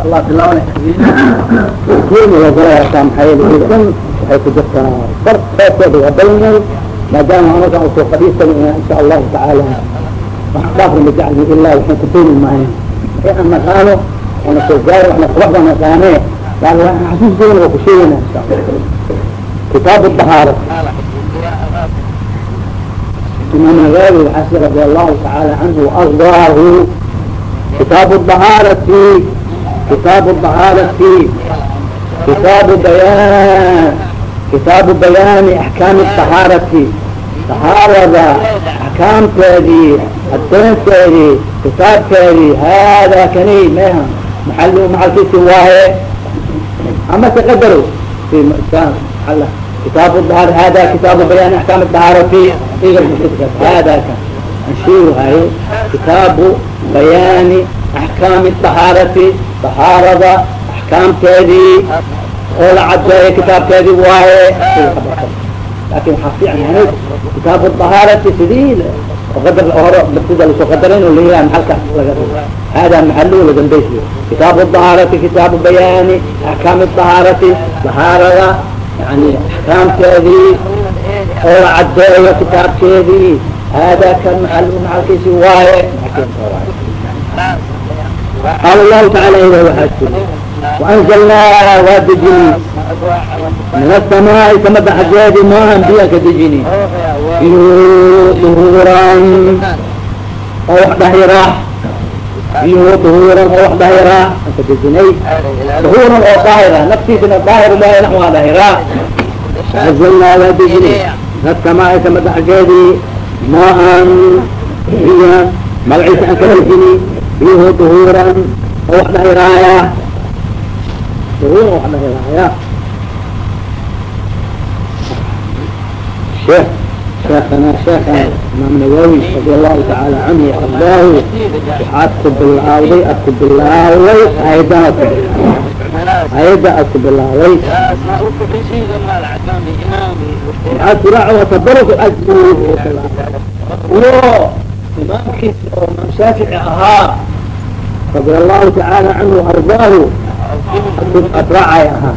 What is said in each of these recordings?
insha allah bilaabana lagalayataa maxaa yeele dhan waxay ku jirtaa bar saasooda waa badan yahay maadaama anaga u soo fadhiisan insha allahu tacaala waxdaafna majacalni ilaa waxaan ku dooni maayo ee aan naqaano ona soo gaaro ana qubaxda naqaane yani waxaan xasuuskeena waa ku sheegayna insha allah kitaab dahaara imaam nawawi waxaasi radi allahu tacaala canhu waardaahu kitaabu dahaarati kitaabu dahaarati kitaabu bayaan kitaabu bayaani axkaami dahaarati dahaarada axkaamteedii adeynteedii kitaabkeedii hada kani meha maal maxalkiisi waaye ama taqadaro kitaab dahaar hada kitaabu bayaani axkaam dahaarati hada kan anshiihaye kitaabu bayaani axkaami dahaarati dahaarada axkaamteedii oo la cadeeyo kitaabkeedii waaye laakiin waxaa fiican yahay kitaabu dahaarati sidii qadar hore sida la soo qadarin o layihaha mahalka laga hada maxalu ladambeysi kitaabu dahaarati kitaabu bayaani axkaami dahaarati dahaarada yani axkaamteedii oo la cadeeyo kitaabkeedii hada kan maal macalkiisi waaye qaala lahu taala ilah waxaa tiri waanzalnaa waa dejini min asamaai samada xaggeedi maahan biyaa ka dejini duhuuran oo wax dhahira biyuhu duhuuran oo wax dhahira aan ka dejinay duhuuran oo daahira naftiisina daahir ilahay nax waa dhahira anzalnaa waa dejini min asamaai samada xaggeedi maan biya magaciisa aan ka dejini biyuhu duhuuran oo wax dhahiraaya duhuuran wax dhahiraaya sheekh sheekana sheekana imaam nawawi radi allahu tacaala canhu ardaahu waxaad ku bilaawday ad ku bilaawday ayaddan ad ku ayadda ad ku bilaawday waxaad kuraac watabaruk ajri iyo imaamkiisa oo imaam shaafici ahaa radi allahu tacaala canhu ardaahu adraacay ahaa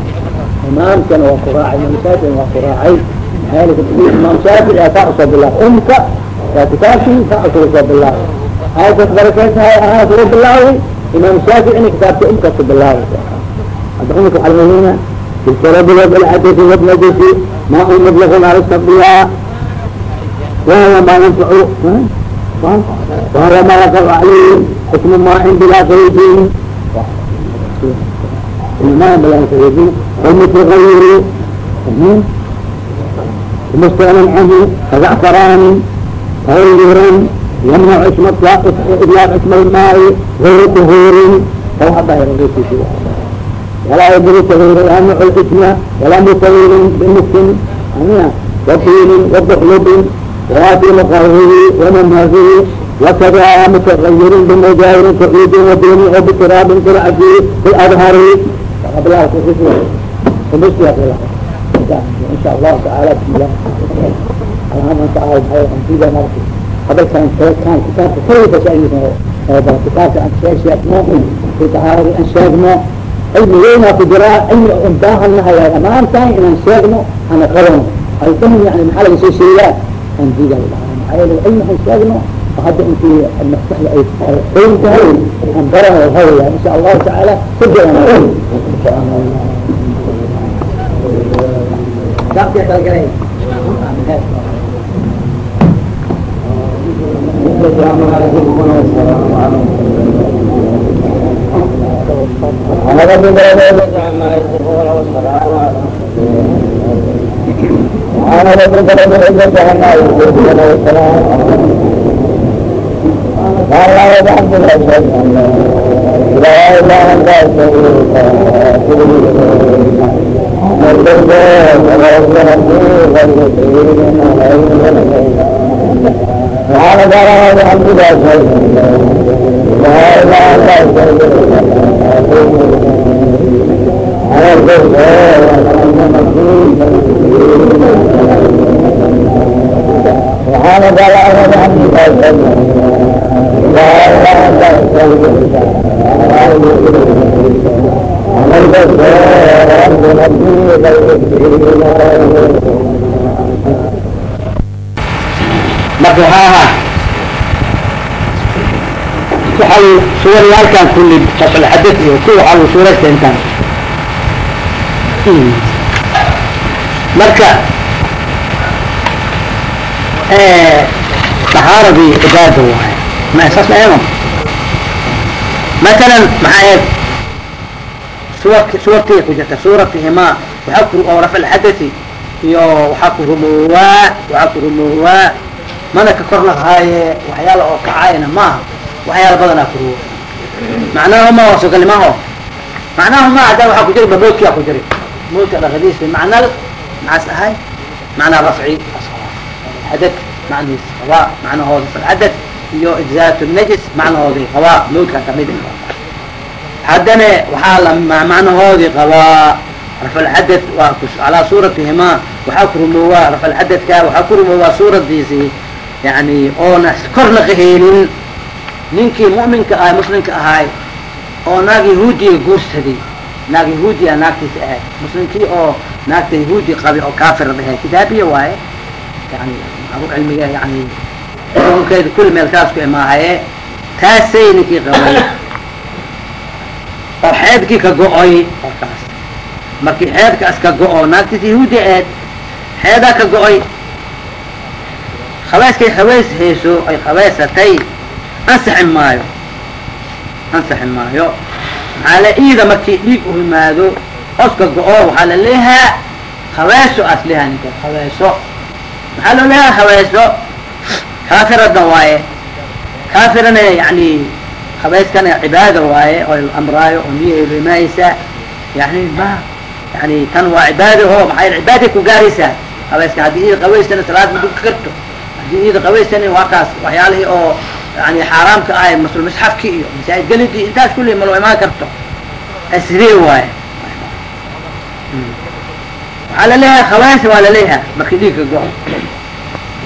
imaamkana waa ku raacay imaam waa ku raacay imaam shaafici saa u soo bilaabay umka waa kitaabkii saa usuga soo bilaabay aykas barakeysahay ahaa suga bilaabay imaam shaaficina kitaabkii umka ku bilaabay hadda umka waxaa laleeyaha bilsarabilood alxadisi wabnadisi ma u mudlaqun aristabiya wahuwa ma yanfacu wahuwa ma yaqacu calayhim xukmu maain bilaa qaydin ma bilaa qaydin walmutagayiri مستغنى عنه كزعفران غيرا يمنع اسم إطلاق اسم الماء غير طهور فهو ظاهر ولا يدري تغيير يمنع الاسم ولا متغير بمسك وطين وضحلب وفي مقاهه ومنهزه وكذا متغير بمجاهر كعيد ودين وبتراب كالعجيب في الأظهر قبل الله in sha allahu taala bismillah alhama taala antiga marka hadal kan kan kitaabka kaliya sheegno kitaabka aan sheeg sheegno fi tahaaradi aan sheegno cilmi weynaa ku jiraa cilmi un baahannahay dhamaan tahay inaan sheegno ana qabano alfahmi yani maxaa laga soo sheegaa antiga maxaa yeele cilmi aan sheegno hadda intii maskaxda ay qoyn tahay aan barano hawaya in sha allahu tacaala kujiran Daqtiya لا سبحانك اللهم وبحمدك اشهد لا اله الا انت عملت الخير بنبيك مكهاها waxay suurayaal kan kulli fasalxadad iyo kuwa xalu suuraysta intaan marka طahaaradii cibaada waay. Ma saas ma eedan matalan maxaa eeg suwartii ku jirta suuratihimaa waxaa ku oo rafc xadati iyo waxaa ku rumoowaa waxaa ku rumoowaa mana ka kor lahaaye waxyaala oo kacaayna maaha waxyaala badanaa ku ruwo macnahuma waa sogalimaho macnahuma hadda waxaa ku jira mamoodkia ku jiri moodka dhaqadiisa macnal maxaas ahay macnaa rafci xadad macnihiis qabaa macnahooda falcadad iyo ijzaat najis macnahoodii qabaa moodkan ka mid haddana waxaa la macnahoodii qabaa rafalcadad waa calaa suuratihimaa waxaa ku rumoowaa rafalcadadka waxaa ku rumoowaa suuradiisii yani oona korna qaheenin ninkii mu'minka ahay muslimka ahay oo naag yahuudiga guursaday naag yahuudiya naagtiisa ahayd muslimkii oo naagta yahuudi qabi oo kaafira dhahe kitaabiya waaye yani abu cilmiga yani xukunkeeda kulli meel kaas ku imaahaye taasay ninkii qabay oo xeedkii ka go-oy orkaas markii xeedkaas ka go-o naagtiisa yahuudi ahayd xeedaa ka go-oy khabeyskay khabeys hayso ay khabeysatay ansaxi maayo ansaxi maayo maxaa la iida markii dhiig u yimaado oska go-o waxaa la leeyahaa khabeeso as leeyaha ninka khabeeso maxaa loo leeyaha khabeeso kaafiradan waaye. Kaafirana yani khabeyskana cibaada waaye oo amraayo oo niya rimaaysa yani ma yani tan waa cibaada o maxaa cibaaday ku gaaraysaa khabeyska haddii iida qabaysana salaad ma duka karto. Haddii iida qabaysani waa kaas waxyaalihii oo yani xaaraamka ahay masul masxafki iyo masaajid gelidii intaas kulli malo imaan karto asree waaye waxaa la leeyahay khabeys waa laleeyaha markii dhiigka go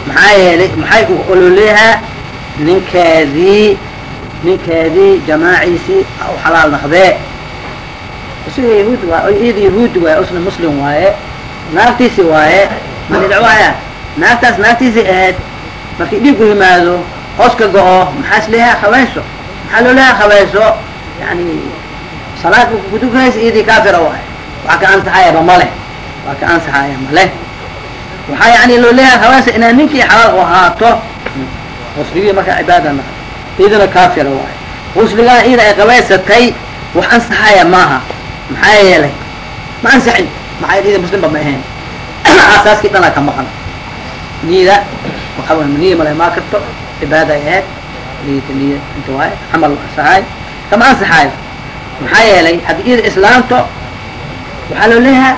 maxaa yeelay maxay ololeeyahaa ninkeedii ninkeedii jamaaciisii u xalaal naqdee isaga yahuud waa iyada yahuud waaye usna muslim waaye naagtiisi waaye madidc waaya naagtaas naagtiisii ahayd markii dhiig u yimaado hoos ka go-o maxaas leeyaha khabeyso maxaa loo leeyaha khabeyso yani salaad kudukanaysa iyadii kaafira waaye waa ka ansaxayaba male waa ka ansaxaya male waxaa yani loo leeyahay khabeyso inaa ninkii xalaal u ahaato. Usligii markaa cibaada naqa iyadana kaafira waaye usligaa iyada ay qabeysatay wax ansaxaya maaha maxaa yeelay? Ma ansaxin. Maxaa iyada muslimba ma ahayn. Asaaskii dhanaa ka maqan. Niyada waaa niya mala maa karto cibaada ay ahayd niya inta waaye camal ansaxaay kama ansaxaayo maxaa yeelay haddii iyada islaamto waxaa loo leeyahaa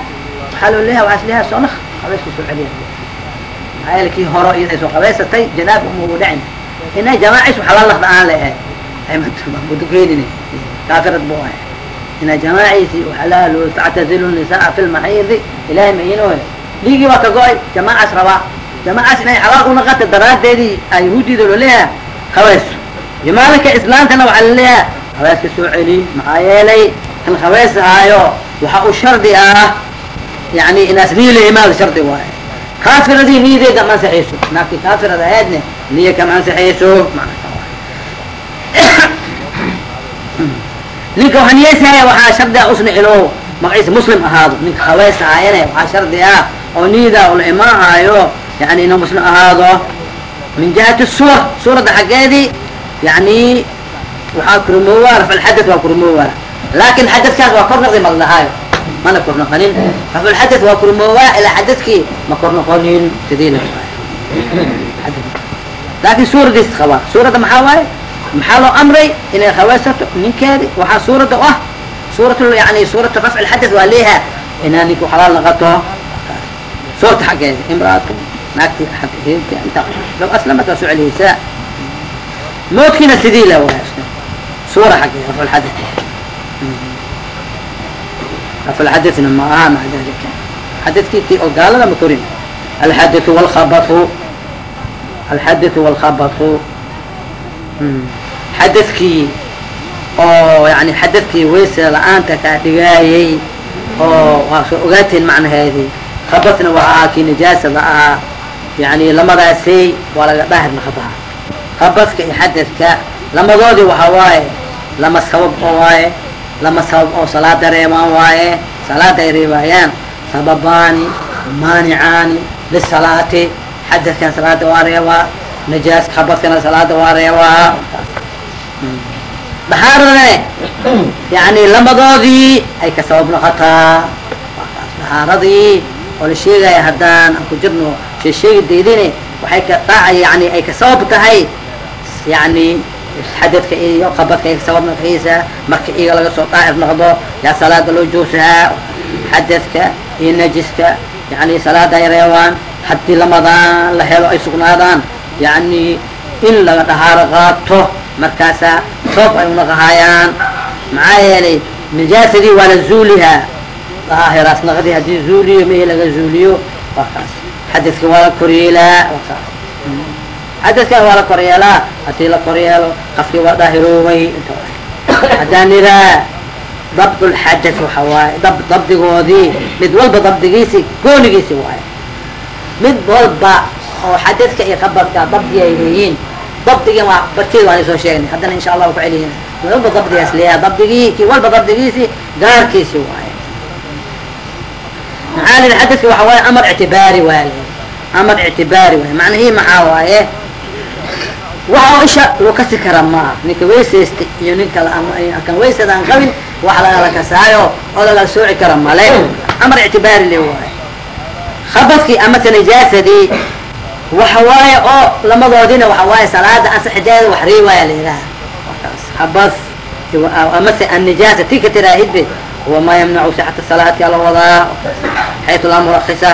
waxaa loo leeyaha waxaa is leeyaha soo nak qabayska soo celiya maxaa yeelay kii horo iyada ay soo qabaysatay janaab uma ugu dhacin inay jamaacis waxala laqda aan la ahayd mudukeenin kaafirad bu ahay ina jamaaciisi waxalaalu tactazilu nisaa fi lmaxiidi ilahay mainohe dhiigii waa ka go'ay jamaacaas rabaa jamaacaas inay xalaal unaqata daraadeedii a yahuudida loo leeyaha khabayso jamaalinka islaamtana waxaa laleeyaha khabeyska soo celi maxaa yeelay kan khabeysahaayo waxa uu shardi ah yani inaas niya la imaado shardi waaye kaafiradii niyadeeda ma naagtii kaafirad ahaydne niya kama ansaxayso ninka waxaa niyeysahaya waxaa shardi ah usna magaciisa muslim ahaado ninka khabeysahayane waxaa shardi ah oo niyada ula imaahaayo yani inuu muslim ahaado min jihati suwar suuradda xaggeedii yani waxaa kurumoowa rafalxadad waa kurumoowa laakin xadadkaas waa kor noqdi maldahaayo mana kor noqonin rafalxadad waa kurumoowa ilaa xadadkii ma kor noqonin sidii la laakin suuradiis qabaa suuradda maxaa waaye maxaa loo amray inay khaweysato ninkeedi waxaa suuradda u ah suurat yani suuratu rafci lxadad waa leeha inaa ninku xalaal naqato suurta xaggeeda imraatu naagti inta law aslamat waa soo celiyeysaa moodkiina sidii la waay suura xaggeeda rafcu lxadad rafcu lxadadna ma aha maca dalika xadadkii ti oo gaalada ma korin alxadathu walkhabathu alxadathu walkhabathu xadadkii oo yani xadadkii weysa la'aanta kaa dhigaayay oo waa soo ogaateen macnaheedii khabasna waa ahaa kii nijaasada ahaa yani lamadaasay waa laga daahir naqdaa khabaska iyo xadadka lamadoodii waxaa waaye lama sabab oo waaye lama sabab oo salaada reebaan waaye salaada ay reebaayaan sababaani maanicaani lisalaati xadadkan salaada waa reebaa najaas khabaskana salaada waa reebaa dhahaaradane yani lamadoodii ay ka sabab noqotaa dhahaaradii oo la sheegaya haddaan aan ku jirno sheesheegi daydine waxay ka dhaaca yani ay ka sabab tahay yani xadadka iyo qabadka ay sabab noqonaysaa marka iyaga laga soo daahir noqdo yaa salaada loo joogsahaa xadadka iyo najiska yani salaada ay reebaan haddii lamadaan la helo ay sugnaadaan yani in laga dhahaaro qaato markaasaa soob ay unaqahayaan maxaa yeelay najaasadii waa la zuulihaa daahiraas naqdi haddii zuuliyo mehi laga zuuliyo waa kaas xadadka waa la koryeelaa xadadkan waa la koryeelaa haddii la koryeelo qafkii waa daahiroobay haddaan iraa dabdulxadad waxa waaye. Dab dabdigoodii mid walba dabdigiisi goonigiisi waaye. Mid walba oo xadadka iyo khabarka dabdi ay leeyiin dabdigii waa barkeed waan soo sheegnay. Haddana insha allah ku celiyina mid walba dabdigaas leeyaha dabdigii kii walba dabdigiisi gaarkiisi waaye maxaa lii xadadka waxa waaye amar ictibaari waa le amar ictibaari waaye. Macnahii maxaa waaye? Waxa oo isha loo kasi kara maaha ninka weysaysta iyo nin kale kan weysada aan qabin wax lagala kasaayo oo lagala sooci kara male amar ictibaari le waaye. Khabadkii amase najaasadii waxa waaye oo lamadoodina waxa waaye salaada ansaxideeda wax reewaaya la yidhaha habas amase annijaasa tii ka tiraahidbe huwa maa yamnacu sixata salaadka la wadaa xaytu laa murakisa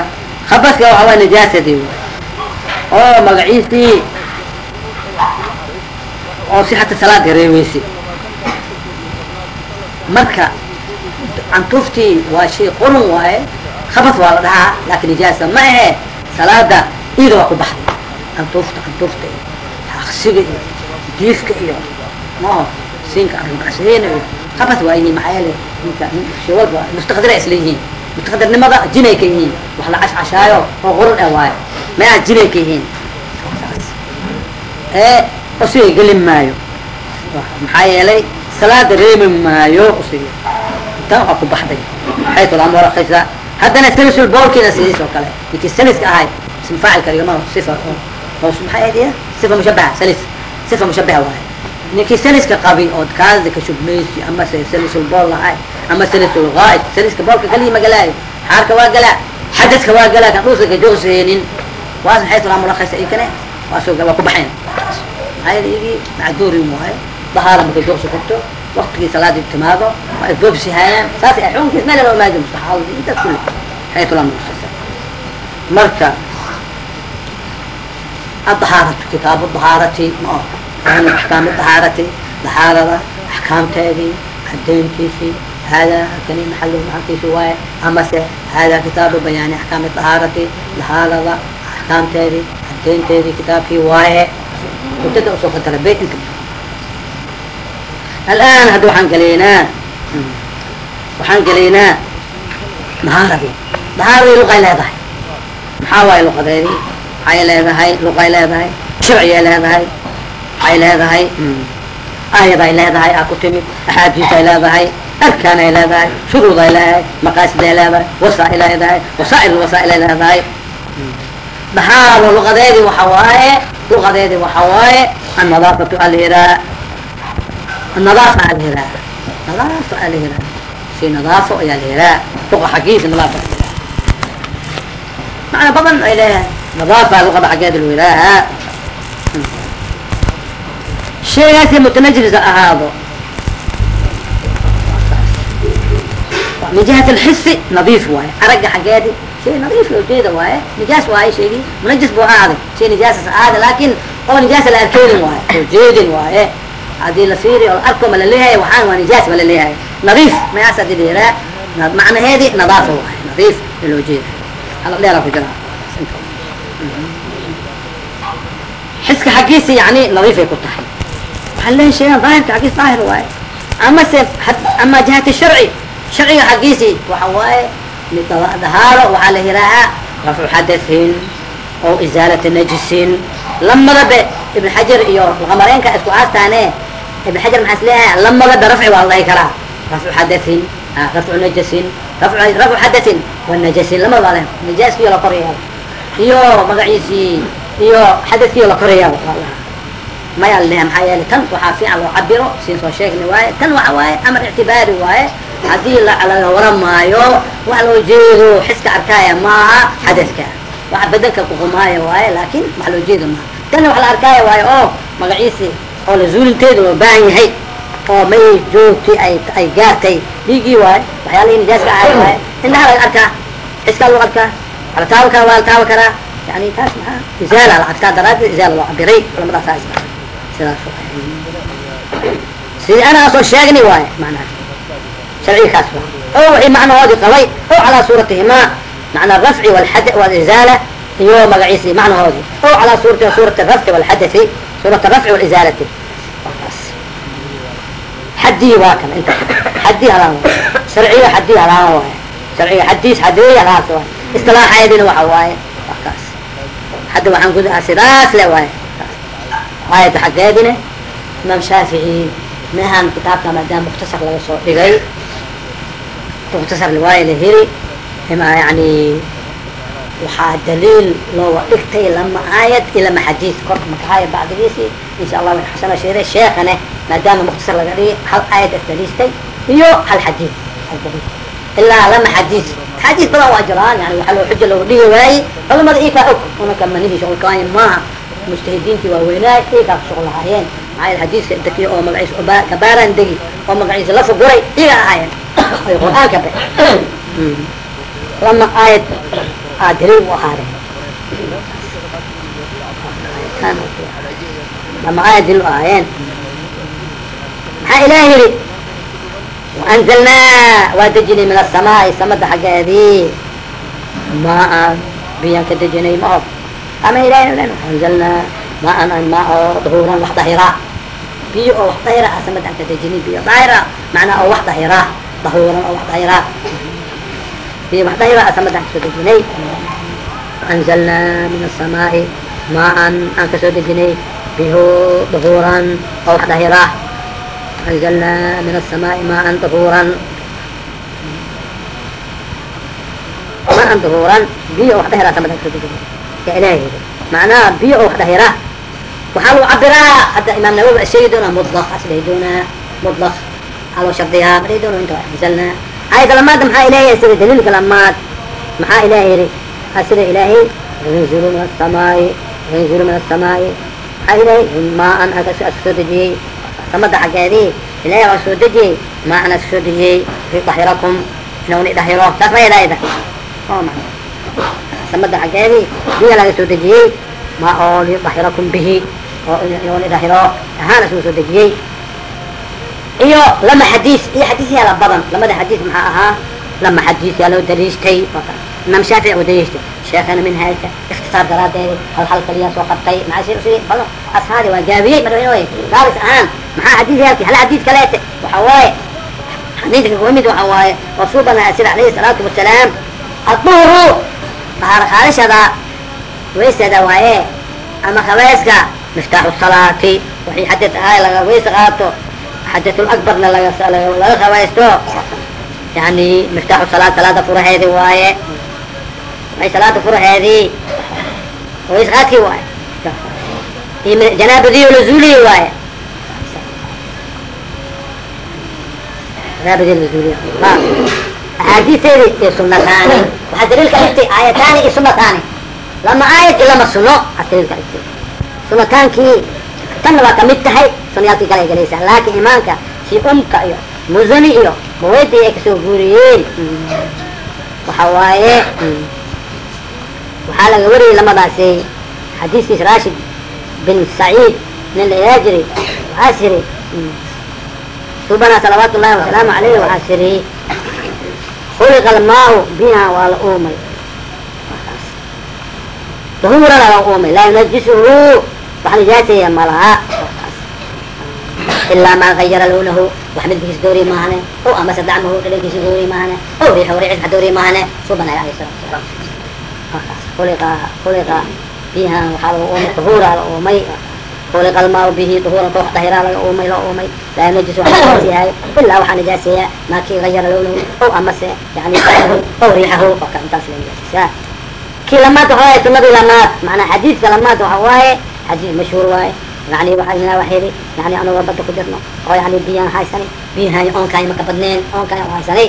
waxa waaye najaasadii waay oo magaciisii oo sixata salaadka reeweysi marka cantuftii waa shay qurun waaye khabas waa la dhahaa laakin nijaasa ma ahe. Salaada iyada waa ku baxday. Cantufta cantufta iyo aqsiga iyo diifka iyo siinka arugacsiina iyo khabas waa yihiin maxaa yeele shay walba mustaqdira isla yihiin mustaqdirnimada jinay ka yihiin. Wax la cashcashaayo oo qurun eh waayo. Maa jinay ka yihiin. Ee usiga geli maayo. Maxaa yeelay salaada reebi maayo usiga tan waa ku baxday. Murakisa haddana salisul boolkiina sidiis oo kale. Ninkii saliska ahay ism faacilka dhigama sifa oo iya sifa mushabaha salis. Sifa mushabaha waaye ninkii saliska qabin ood kaadika shubmaysi amase salisulbool lahay ama salisulqaa'id saliska boolka kalii ma galaayo xaarka waa galaa xadadka waa galaa kan dhuusaka joogseenin waas maxay salaa mulakhasa ikane waasoo waa ku baxayn maxaa yeele igii macduuri waayo dahaada markay joogsi qabto waktigii salaadii timaado waa isboobsi haayaan saas xukunkiis meel loo maaji mustaxaadadi intaas kulli xaytu laa mulakhasa marka addahaaratu kitaabu dahaarati ma oka aan axkaam dahaarati dahaarada axkaamteedii cadayntiisii haadaa kani maxalu maxalkiisi waaye amase haadaa kitaabu bayaani axkaami dahaarati dahaarada axkaamteedii cadaynteedii kitaabkii waaye mudada u soo qadara bayt inka alaan hadda waxaan gelaynaa waxaan gelaynaa dahaaradii dahaaradii luqay leedahay maxaa waaye luqadeedii maxay leedahay luqay leedahay sharciyay leedahay waxay leedahay? Aayaday leedahay aa ku timid. Axaadiisay leedahay arkaanay leedahay shuruuday leedahay maqaasiday leedahay wasaa'il leedahay wasaa'il wasaa'ilay leedahay. Dhahaalo luqadeedii waxa waaye luqadeedii waxa waaye annadaafatu alhiraa annadaafa alhiraa nadaafa alhiraa shay nadaafo ayaa alhiraa luqa xaggiisa nadaafa macna badan ay leeyahay shaygaasay mutanajisa ahaado? Min jihat alxisi nadiif waaye. Aragga xaggeedi shay nadiif loo jeeda waaye. Nijaas waaye shaygii munajis buu ahaaday shay nijaasas ahaaday laakin oo nijaasa la arkeynin waaye oo jeedin waaye. Haddii la fiiri oo arko ma la leeyahay waxaan waa nijaas ma la leeyahay nadiif mayaas adi dheeraa macnaheedi nadaafa waaye. Nadiif loo jeeda ala dheeraa ku jiraa xiska xaggiisa yani nadiifay ku tahay waxaan leeyahay shaygan daahirka xaggiis daahir waaye ama se ama jihati sharci sharciga xaggiisii waxa waaye dahaaro waxaa la yihaahaa rafcu xadathin oo izaalati najisin lamadabe ibn xajar iyo lqamareenka isku aastaane ibn xajar maxaa is leeyahay lamadabe rafci waa la dhahi karaa rafcu xadathin rafcu najasin rafcu xadathin wanajasin lamada baa najaaskiyo la koryaabo iyo magaciisii iyo xadadkiyo la koryaabo maya la maxaa yeele tan waxaa fiican loo cabiro siin soo sheegna waaye tan waxa waaye amar ictibaari waaye haddii laga waramaayo wax loo jeedo xiska arkaaya maaha xadadka waxa bedelka kuqumaayo waaye laakin wax loo jeedo maaha tanna wax la arkaaya waaye oo magaciisi oo la zuulinteeda loo baahan yahay oo may joogti ay ay gaartay dhiigii waaye waxyaalihii nijaaska ahay waaye indhaha laga arkaa xiskaa lagu arkaa waa la taaban karaa waa la taaban karaa yani taas maxaa izaala la arkaa daraaddeed izaala loo cabiray culamadaas sidii ana soo sheegni waaye manaha sharciga kaas wa o wixii macnahoodii qabay o calaa suuratihimaa macna arafci walxad walizaala iyo magaciisi macnahoodii o calaa suurati suurati arafci walxadathi suurat arafci walizaalati xadii waa kan inta xadii halaan sharciga xadii halaan waaye sharciga xadiis xadii halaas waaye istilaaxeedina waxa waaye. Waa kaas hadda waxaan gudahaa sidaas le waaye aayadda xaggeedine imaam shaafici mehan kitaabka maadaama mukhtasar laga soo dhigay mukhtasar riwaaya la heli ima yani waxaa daliil looga dhigtay lama aayad iyo lama xadiis kor makahaaya bacdigiisi insha allah xasana sheeday sheekane maadaama mukhtasar laga dhigay hal aayad isdaliistay iyo hal xadiis ilaa lama xadiis xadiis badan waa jiraan yani waxaa loo xuja looga dhigi waayey culamada ikaa og unaka manihi shuqulkaaya maaha mujtahidiintii waaweynaay ikaa ku shuqul lahaayeen. Maxaa xadiiska intakiyo oo magaciisa kabaaraan degi oo magaciisa la fuguray iga ahaayeen. Ay qur'aanka be lama aayad aa daliil u ahaadeen. Lama aayad daliil u ahaayeen. Maxaa ilaah yidhi? Waanzalnaa waa dejinay min asamaai samada xaggeedii. Maa biyaan ka dejinay maho ama ilahay anzalnaa maan an maa oo dahuuran wax dahiraa biyo oo wax dahira ah samada aan ka dejinay biyo dahira macnaa oo wax dahiraa dahuuran oo wax dahiraa biyo wax dahira ah samada aan ka soo dejinay anzalnaa min asamaai maan aan ka soo dejinay biyo dahuuran oo wax dahiraa anzalnaa min asamaai maan dahuuran maan dahuuran biyo oo wax dahiraa samada aan ka soo dejinay ilahay macnaha biyo oo wax dahira waxaa lagu cabiraa hadda imaam nawowi a sheegi doonaa mudlaq asdhahi doonaa mudlaq waxaa loo shardiyaa madhahi doona inta anzalnaa aayadda lamaadda maxaa ilahay sida daliilka lamaad maxaa ilahay yihi sida ilaahay yanzilu min asamaai yanzilu min asamaai maxaa ilahay maa-an akas soo dejiyey samada xaggeedii ilahay waa soo dejiyey maa-an aska soo dejiyey lidahirakum inawni dhahiro saas ma ilaayda o ma samada xaggeedii biya laga soo dejiyey ma oo lidahirakum bihi. Oo inawni dhahiro ahaan isugu soo dejiyey iyo lama xadiis iyo xadiis yaalla badan. Lamada xadiis maxaa ahaa lama xadiis yaa loo daliishtay imaam shaafici oo daliishtay sheekana minhaajka ikhtisaar daraadeedi hal hal kaliya soo qabtay maxaa si badan ashaadi waa gaabiyey madaxweyne gaabis ahaan maxaa xadiis yaalki hal xadiis kaleete waxa waaye xadiiska kuwa mid waxa waaye rasuulbana sida alayhi salaatu wasalaam adduhru dahaar qaadashada waysada waaye. Ama khabayska. Miftaaxu salaati. Waxay xadad ahay laga waysa qaato. Xadatul akbarna laga khabaysto. Yani miftaaxu salaat salaada furaheedi waaye. Waxay salaada furaheedii ways qaadkii waaye. Iyo janaabadii la zuuliyi waaye. Janaabadii la axaadiiseedi iyo sunataani waxaa daliilka dhigtay aayataani iyo sunataani lama aayad lama suno aa daliilka sunataankii tanna waa ka mid tahay sunayaalkii kale ay galaysaa laakin imaanka si umka iyo musani iyo mawedi ay ka soo guuriyeen waxa waaye waxaa laga wariyey lamadaasi xadiiskiis rashid bin saciid nin la ilaa jiray waxaa siri subana salawaatu ullahi wasalaamu alayh waxaa siri khuliqa almaau biha waa la uumay dahuurana la uumay laa yunajisuhu wax nijaaseeya malaha ilaa maa gayara lawnahu wax midkiis doori maahane o amase dacmahu dhadhankiisi doori maahane o riixahu riixis doori salatu wasalaam khuliqa khuliqa biha waxaa laga uumay duhuura la uumay khuliqa almaau bihi duhuuran koox dahiraa laga uumay la uumay laa najis waxa najaaseeyahay ilaa waxaa najaaseeya maa kii gayara lawnahu o amase yani dacmahu o riixahu oo ka intaas la najaaseeyaa kii lamaad waxa waaye sunadii lamaad macnaa xadiidka lamaad waxa waaye xadiis mashhuur waaye yani waxaa wax yidhi yani anagoo badda ku jirno oo yani biyaan haysani biyahay oonkaay maka badneen oonkaay oo haysanay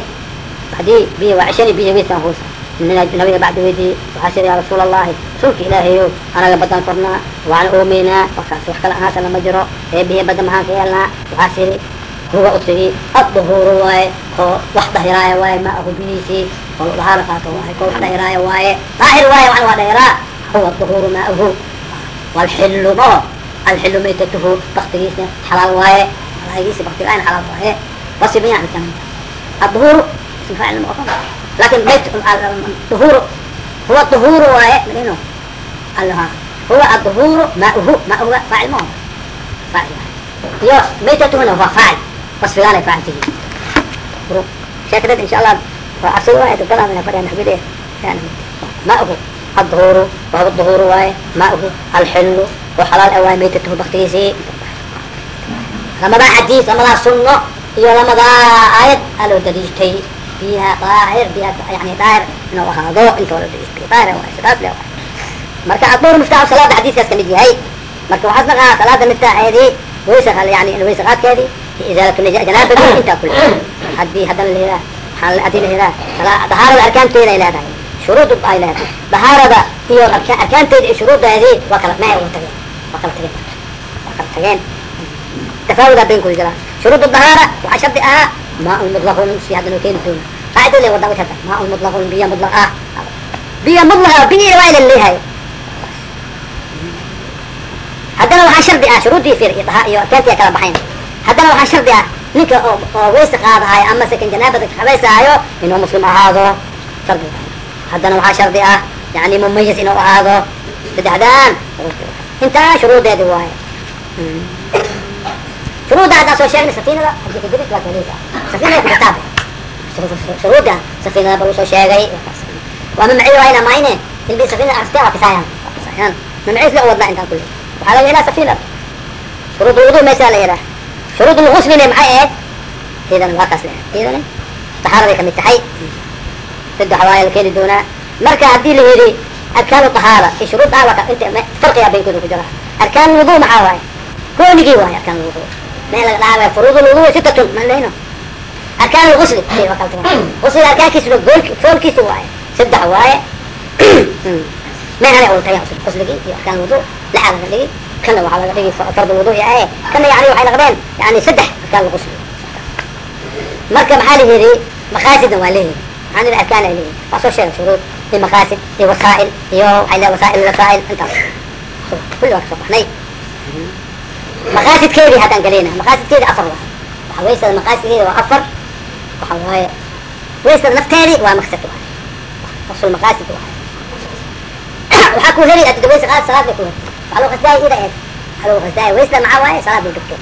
haddii biya waa huusa nabiga bacdi weydii waxaas yaa rasuula allahi rasuulka ilaahayow anaga badan kornaa waana oomeynaa markaas wax kale anaasana ma jiro ee biyo badan maxaan ka yeelnaa waxaas yidhi huwa usigi addahuuru waaye oo wax dahiraaya waaye maahu biyiisii oo dahaaro qaato waaye koo wax dahiraaya waaye daahir waaye waa dhahiraa huwa addahuuru maahu walxillu oo alxillu maytatuhu baktigiisna xalaal waaye malaagiisa baktiga xalaal waaye basibayaan addahuuru ismu faacil ma oran laakiin baytkum uhur huwa uhuru waaye inu huwa aduhuru mauhu mauga faacil ma faacil iyo baytatuna waa faacil wasfigaanay faaciltigi sheekadad insha allah waa cabsad waa gabdadaamina fadhiya naxbide mauhu aduhuru wahuwa duhuru waaye mauhu alxilu oo xalaal ah waaye baytatuhu baktigiisii lamadaa xadiis lamadaa sunno iyo lamadaa aayad aloo daliishtay biyaha daahir yani daahir inuu ahaado inta waa loo daliishtay daahir waay sidaas le waay marka aduur miftaaxu salaada xadiiskaas ka mid yahay marka waxaas naqaa salaada miftaaxeedii waysa yani waysa qaadkeedii izaalatu janaabadi intaa kule haddii haddana la yiraa waxaa haddii la yiraa dahaarada arkaanteeda ay leedahay shuruud ay leedahay dahaarada iyo arkaanteeda iyo shuruudeedii waa kala mee uga tageen waa kala tageen waa kala tageen maa un mudlaqun si ah, ah. Ah, haddana keeni doon qaacida le wada ushada maa un mudlaqun biyo mudlaq ah. Biyo mudlaq ah biyina waa ina leeyahay haddana waxaa shardi ah shuruuddii fir iyo dhaha iyo keentii kala baxayn. Haddana waxaa shardi ah ninka oo weysi qaadahayo amase kan janaabada kaxabaysahaayo inuu muslim ahaado. Shardi. Haddana waxaa shardi ah yani mumayis inuu ahaado. Saddexdaan. Intaa shuruudeedi waaye. Hmm shuruudda haddaa soo sheegnay safiinada hadidis waa kaliga safiinada kutataaba shuruudda safiinada bal uu soo sheegay waa mamacii waa inaa maayne ilbi safiinada akhristean waa kisaayaan waa kisaayaan mamaciis la wadnaa intaan kulle waxaa laga helaa safiinada shuruud lwudu maysaa la yidhaah shuruud lguslina maxay ahayd iidan waa kaas leeha iidane taxaaraday ka mid tahay mid waxa waaye la keeni doonaa marka haddii la yidhi arkaan tahaara i shuruud ah waa inta farqiga baynkooda ku jira arkaan lwudu maxaa waaye koonigii meeldhaa furuudlwudu sittatun manayno arkaan lgusli usliga arkaankiis foolkiisa waaye saddex waaye meehana ultaya usligi iyo arkaan wudu lixaa laga dhigi kana waxaa laga dhigi fard wuduya ae kana yani waxay naqdeen yani saddex arkaan lgusli marka maxaa layihi maqaasidna waa leeyihi maxaa la arkaan mm. ay leeyihi waa soo sheega shuruud iyo maqaasid iyo wasaail iyo waay le wasaail rasaa'il intaas kulli waa ka soo baxnay maqaasidkeedii haddaan galayna maqaasidkeedi afar wa waa waystada maqaasideeda waa afar waxa waaye waystada nafteedi waa maqsad waay asul maqaasid waay waxaa ku heli adda ways salaad bay ku heli waxaa qasdaaya ida eed waxaa qasdaaya waysda maca waaye salaad buu dhigto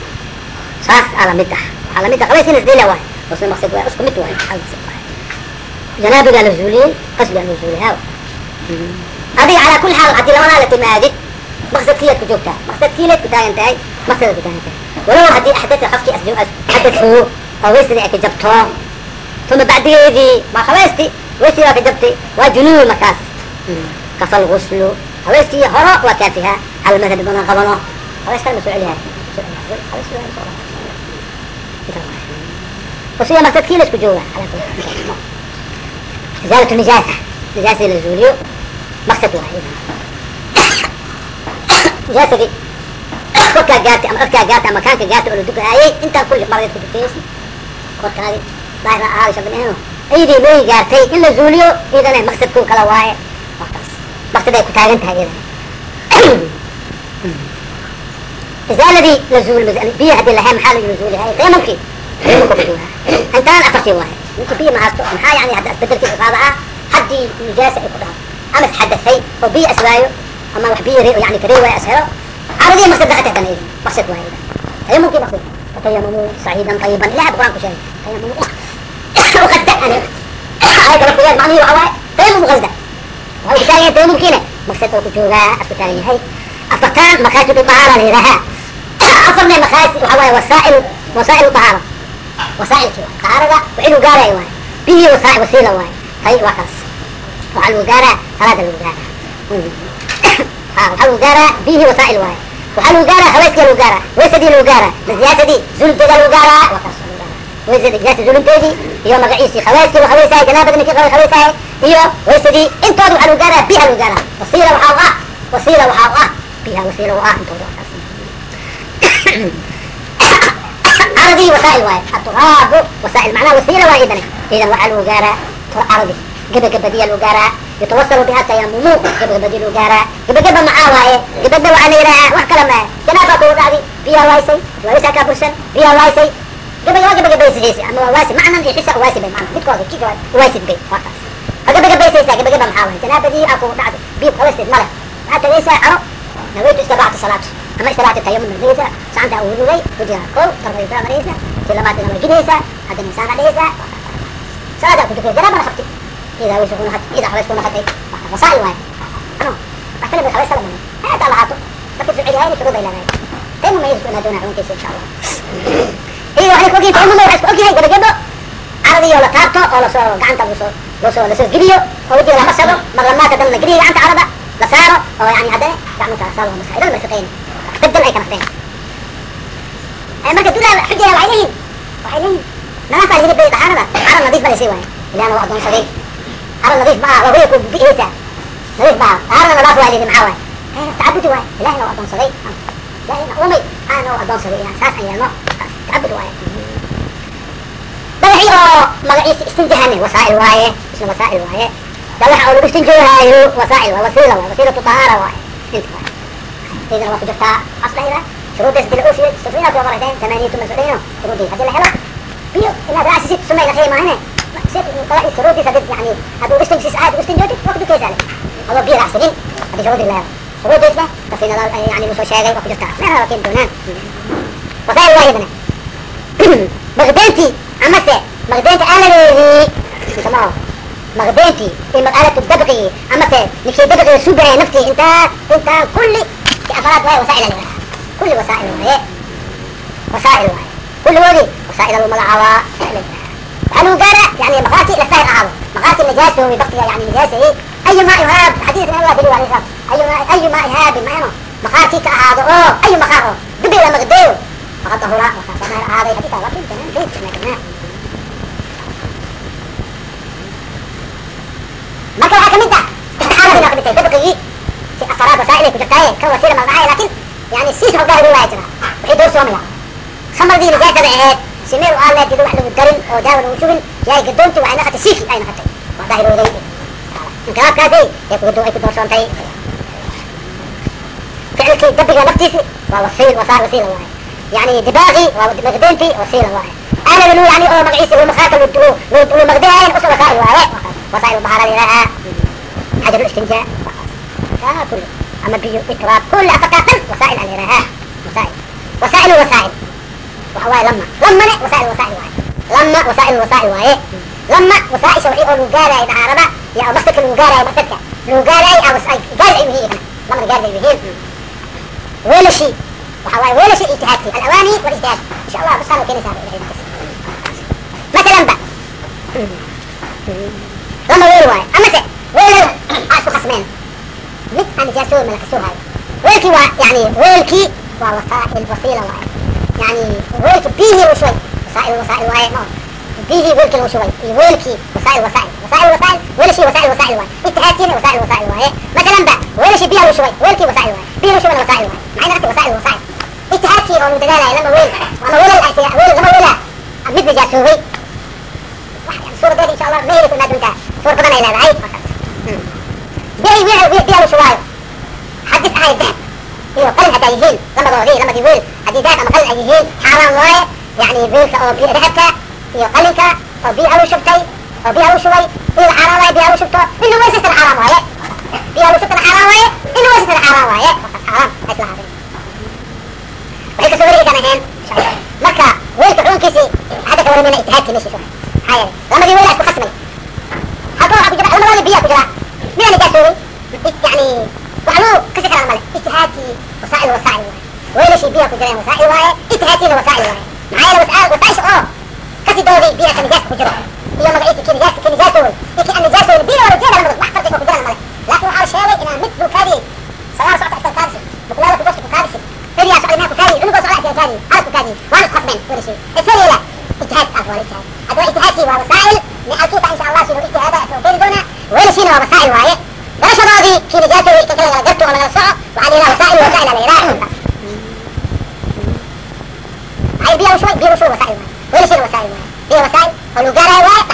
saas aa la mid ah waxaa la mid ah qabays in waay wasna maqsad waay isku mid waay xalsa waay janaabigaa la zuuliyey qasbigaa la zuuliyey haawa adiga calaa kulli xaal haddii labadaa la timaadid maqsadkiiyaad ku joogtaa maqsadkii leed ku taagan tahay markaa dukaanka walow haddii xadadka qofkii as xadadku waystada ay ka jabto uma bacdigeedii waa haweysti haweysti waa ka jabtay waa junuubi markaas kafal guslu haweeskii horo waa kaafihaa hal madhab qabano hawees kale ma soo celihay usiga maqsadkii la jooga izaalatu nijaasa nijaasii la zuuliyo maqsad waa nijaasagi halkaa gaartay ama afkaa gaartay ama kaanka gaartay oo la dukaayey intaa kulli maradeed ku dukayeysa korkaadi daahira ahaadaysa binaano ciidii bay gaartay in la zuuliyo iyadana maqsadku kala waaye. Waqtaas maqsad ay ku taagan tahay iyadana. Hmm. Masaaladii la zuuliy biyo haddii lahayn maxaa lagu zuuli hay tayamamkii intaan afartii waaye ninkii biyo ma maxaa yani hadda isbedelkii qaada ah haddii nijaasa ay ku dhacdo ama isxadasay oo biyo aswaayo ama wax biyo yani kareewaayo ashelo عرضية مقصد دقتها تنين مقصد واحد هي ممكن مقصد وتيمموا صعيدا طيبا لا القرآن كل شيء تيمموا وغزة يعني هاي كلام قياد معنيه وحواي تيمم وغزة وهو كتاري تيمم كينا مقصد وكتوغا أسكتاري هاي أفتان مخاطب الطهارة لها أصل من مخاطب وحواي وسائل وسائل الطهارة وسائل كيوا طهارة وعلو قارة واي به وسائل وسيلة واي هاي وخلص وعلو قارة ثلاثة الوقارة وحلو قارة به وسائل واي waxaa lagu gaara hawaaska lagu gaara wasadii lagu gaara majaasadii zulubteeda lagu gaara wasada zulubteedii iyo magaciisii hawaaskii u haweysahay janaabada ninki haweysahay iyo wasadii intooda waxaa lagu gaara biha lagu gaara wasiila waxaa u ah wasiila waxaa u ah biha wasiila u ah intooda caradii wasaail waaye aturaabu wasaail macnaha wasiila waa idane idan waxaa lagu gaaraa aradi gabagabadiya lagu gaaraa yatawasalu biha tayamumu gabagabadii luu gaaraa gabagaba macaa waaye gabada waxaa la yidhaahaa wax kala maaha janaabaa kugu dhacdi biyaa waaysay waawisaa kaa bursan biyaa waaysay gabagaba gabagabaysisaysa ama waa waasi macnan iyo xisa waasi bay macna midkooda kika waasid bay waa taas ha gabagabaysaysaa gabagaba maxaa waaye janaabadii aa kugu dhacdi biib habasteed ma leh maxaa tagaysaa caro nawaytu istabactu salaatu ama istabactu tayamum margaysaa sacantaa uhududay wajigaa kow tarbay kaa maraysaa tii labaad inaad warginaysaa haddana insaanaa dhehaysaa salaadaa ku dukiya janaabana qabti إذا حويس كون حتى وصائل واحد أنا أحسن بالحويس سلام هذا الله عطو لكن في العيد هاي شروط إلى ذلك تيمم ما يسكون دون عون إن شاء الله إيه وحنا كوكي تيمم وحنا كوكي هاي قبل قبل عرضي ولا تابتو ولا سو قعنتا لسو لسو لسو جريو أو ودي ولا مسلو مرة ما تدلنا جريو قعنتا عرضة لسارو أو يعني هذا قعنتا سارو مسائل المسقين تبدل أي كنفتين marka dula xujaya waxay leeyihin waxay leeyihin nadaaf baa laga beeyay taxaanada caral nadiif baa lasii waaya ilaana waa adoonsaday carro nadiif ma aha waa hooya ku biiyeysaa nadiif ma aha tahaarada nadaaf waa leedi maxaa waay tacabudi waay ilahina u addoonsaday ilahina uumay aana u addoonsaday inaan saas aan yeelno saas tacabud waay dhagaxi oo magaciisa istinjahane wasaa'il waaye isna wasaa'il waaye dhagaxa oo lagu istinjoohaayo wasaa'il waaye wasiila waaye wasiilatu tahaara waaye inta waaye idina waa ku jirtaa maxaas dhahida shuruuddaas haddii la oofiyo sufinaad waa maratayn tamaaniyatu masudayno shuruuddii haddii la helo biyo inaad raacsisid sunna inaad heli maahane هنا سيف طلع الشروط سدد يعني هذا وستن ساعات وستن جوتي وقت كيس عليه هذا بير أحسنين هذه شروط الله شروط اسمه سفينة يعني مسوي شيء وقت جبتها ما هذا كين دونان وسائل واحدة بغدانتي أمسي بغدانتي أنا لي سماه مغبيتي في مسألة الدبقي أمسي نكشي دبقي سوبي نفتي انت انت كل أفراد وهي وسائل الإله كل وسائل وهي وسائل وهي كل هذه وسائل الملعوة هل قال يعني مغاتي للسائل أعظم مغاتي النجاسة وبقية يعني نجاسة إيه أي ماء يهاب حديث من الله بلي عليه الصلاة أي ماء أي ماء يهاب ما ينو مغاتي كأعاض أوه أي مخاطر دبي لما قديو فقد ظهراء وخاصة هذا حديث الله بنت من بيت كنا كنا ما كان حكم انت استحالة بنا قبلتين دبقي في أفراد وسائل كجرتاي كوسيلة مرضعية لكن يعني السيس حقها يقول لا يجرى وحي دور سوميا خمر samee u wasaa'il wasaa'il waxa waaye lama lamane wasaail wasaail waaye lama wasaail wasaail waaye lama wasaaisha wixii oo lagu gaarayay dacaarada iyo maqsadka lagu gaarayay maqsadka lagu gaarayay gaari ay yihiin lamada gaari ay yihiin weelashi waxa waaye weelashi ijtihaadki alawaani walijtihaad insha allah busaan u keenaysaa lama weel waaye. Amase weelal aa isku khasmeen mid aan nijaasoon malakasoo haayo. Weelkii waa yani weelkii waa wasaa'il wasiila waaye. يعني ويلكي بيه وشوي وسائل وسائل واي ما بيه ويلكي وشوي ويلكي وسائل وسائل وسائل وسائل ولا شيء وسائل وسائل واي اتهاتين وسائل وسائل واي مثلا بقى ولا شيء بيه وشوي ويلكي وسائل واي بيه وشوي وسائل واي مع انها وسائل وسائل اتهاتي ومن دلالة لما ويل وما ويل الأشياء ويل لما ويل مثل جاسوري صورة دي إن شاء الله ما يكون هذا صورة بدنا إلى العيد بيعي بيعي بيعي بيعي شوية حدث عن الذهب inuu qalin hataa yihiin labadoodii labadii weyl haddii dahab ama qalin ay yihiin xaaraan waaye yani weelka oo dahabka iyo qalinka oo biyaha lu shubtay oo biyaha lu shubay in la xaaraan waaye biyaha lu shubto midna weysasana xaaraan waaye biyaha lu shubtana xaaraan waaye midna weysasana xaaraan waaye waxay ka soo wareegi kan ahayn marka weelka xukunkiisii hadda ka waramayna ijtihaadkii meeshiisu maxaa yeelay labadii weyla isku khasmay halka waxaa ku jira labadoodii biyaa ku jira midaan ijaasooday yani qisa kale ma ijtihaadkii wasaail wasaail weelashay biya ku jireen wasaail waaye ijtihaadkiina wasaail waaye maxaa yeele wasaaisha oo kasi doogay biyaka nijaaska ku jiro iyo magaciisa kii nijaaska kii nijaaska wey iyo kii nijaaska wey biya wala jeedala mudug wax farqi ku jirana male laakin waxaa la sheegay inaa mid buu kaadiyey sagaal socota iska kaadisi buklaala kugoska ku kaadisi ribiyaa socda inaa ku kaadiyey cunugoo socda iska kaadiyey ala ku kaadiyey waana isqasbeen weelashay isaleela ijtihaad alka wala ijtihaad haddaba ijtihaadkii waa wasaail alkiisa insha allah shinu ijtihaada soo keeni doonaa weelashayna waa wasaail waaye راضي في نجاته ويتكلم على جبته ولا الصعب وعلينا وسائل وسائل على العراق هاي بيها وشوي بيها وشوي وسائل واي وين شنو وسائل واي بيها وسائل ولوجارة واي تعالوا لوجارة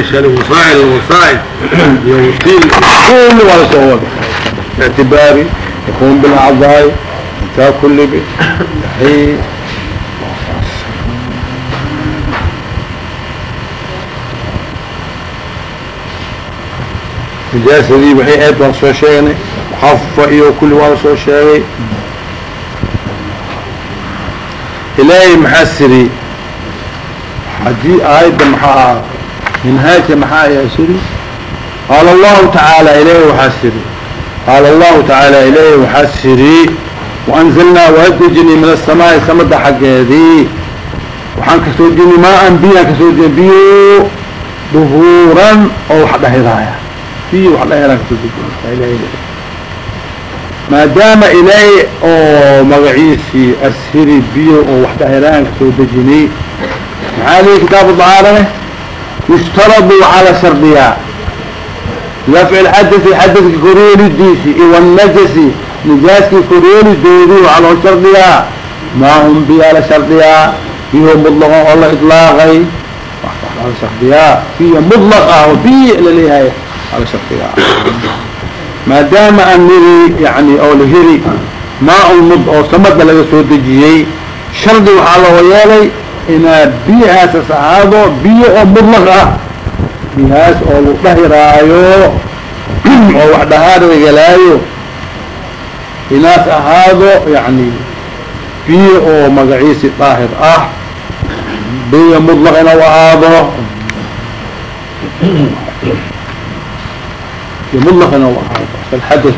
عند شال وسائل الوسائل يوصيل كل ولا صور اعتباري يكون بالاعضاء انت كل بي هي نجاستي waxay aad waan soo sheegnay xafa iyo kulli waa la soo sheegay ilaahay maxaa siri haddii aayadda maxaa minhaajka maxaa ayaa siri qaala allahu tacaala ilaahay waxaa siri qaala allahu tacaala ilaahay waxaa siri waanzalnaa waa dejinay min asamaai samada xaggeedii. Waxaan ka soo dejinay maa-an biyaan ka soo dejinay biyo duhuuran oo wax dhahiraaya. Biyo wax dhahiraan ka soo ilahay maadaama ilaahay oo magaciisii ashiri biyo oo wax dhahiraan ka soo dejinay maxaa lihi kitaabu dahaarane yushtaradu waxaa la shardiyaa rafci lxadasi xadaska koryeelidiisi iyo wanajasi nijaaskii koryeelidoodii waxaa loo shardiyaa maa hum biyaa la shardiyaa biyo mudlaqa oo la idlaaqay waa la shardiyaa biyo mudlaq oo biyo la leeyahay waa la shardiyaa maadaama aan niri yani oo la heri maa un mud oo samada laga soo dejiyey shardi waxaa loo yeelay inaa biyahaasas ahaado biyo oo mudlaq ah. Biyahaas oo lagu dhahiraayo oo wax dhahaar lagalaayo inaas ahaado yani biyo oo magaciisi daahir ah. Biyo mudlaq ina ahaado. Mudlaq ina ahaado. Alxadad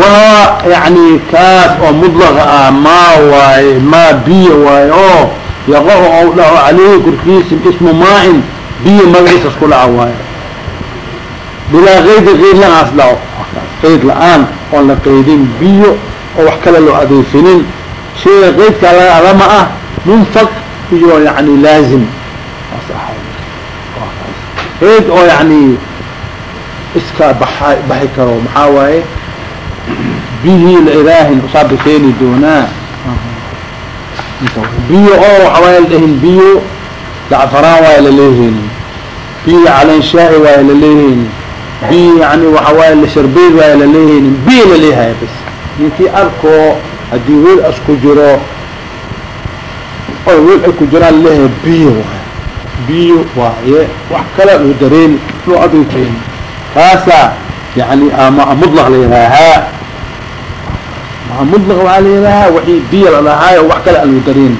waa yani kaas oo mudlaqa ah maa waaye maa biyo waaye oo yaqacu ou dhaco caleyhi korkiisi ismu maa-in biyo magaciisa isku dhaca waaye. Bilaa qeydi qeyd la-aas dhaco. Qeyd la'aan oon la qeydin biyo oo wax kale loo adeysinin shayga qeydka lama ah munfaq iyo yani laazim. Qeyd oo yani iska baxa baxi karo maxaa waaye biyihii la ilaahin usaaba keeni doonaa. Biyo oo waxawaaya ladhahin biyo dacfaraan waaya laleehayni biyo calenshaai waaya laleehayni biyo yani waxawaaya lasharbeyd waaya laleehayni biyo laleehaya bas ninkii arkoo haddii weel as ku jiro weel ay ku jiraan la leeyahay biyo waay. Biyo waaye wax kale loo dareeni loo adrikeeni kaasaa yani ama mudlaq la yihaahaa mudlaq waxaa la yidhahaa wixii biyo la dhahaayo wax kale aan loo dareeni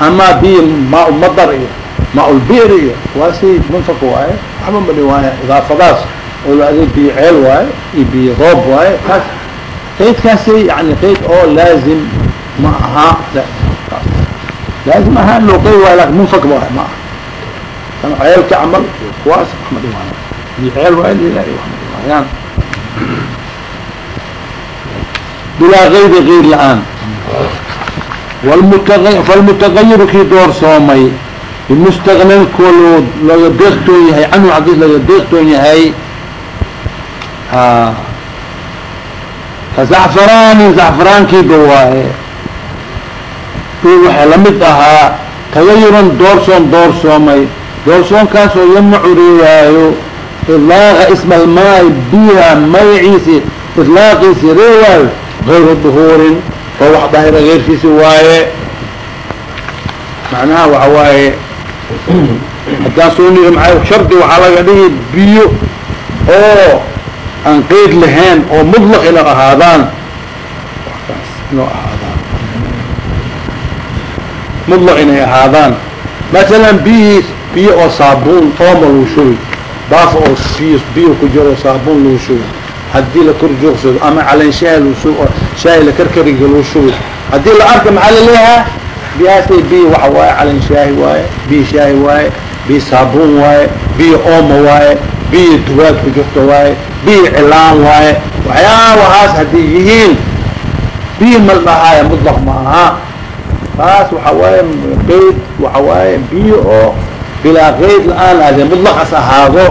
ama biyo maa madar iyo maa-ulbir iyo kuwaasi munfaq waaye waxba ma dhiwaaya idaafadaas oo la adeeg biyo ceel waaye iyo biyo roob waaye kaas qaydkaasi yani qayd oo laazim ma aha. Laazim ahaan loo qeyd waayo laakiin munfaq waay ma aha. Kan ceelka camal kuwaas wax ma dhiwaayo biyo ceel waaye lilahi wax ma dhiwaayaan bilaa kaydi kayr la'aan. Falmutagayiru kii doorsoomay bimustagnan kuwa loo laga deeqtoon yahay canhu xaggiis laga deeqtoon yahay ha ka zacfaraani zacfaraankiiba waaye waxaa la mid ahaa tagayuran doorsoon doorsoomay doorsoonkaasoo yamnacu reeyaayo ilaaqa isma almaai biha magaciisi iطlaaqiisi reewaayo غayru duhuurin oo wax daahira غeyrkiisi waaye macnaha waxa waaye haddaan soo niri maa shardi waxaa laga dhigi biyo oo aan qeyd lahayn oo mudlaq ina ahaadaan ina ahaadaan mudlaq inay ahaadaan masalan biyihiis biyo oo saabuun ooma lagu shubi baaf oo biyo biyo ku jiro saabuun lagu shubi haddii la kor joogsado ama calan shaahi la karkariga lagu shubi haddii la arka maxaa laleeyahaa biyahaasay biyo waxa waaye calan shaahi waaye biyo shaahi waaye biyo saabuun waaye biyo ooma waaye biyo duwaad ku jirto waaye biyo cilaan waaye waxyaabahaas hadday yihiin biyo mal dhahaaya mutlaq ma aha taas waxa waaye qeyd waxa waaye biyo oo bilaa qeyd la'aan ade mutlaqas ahaado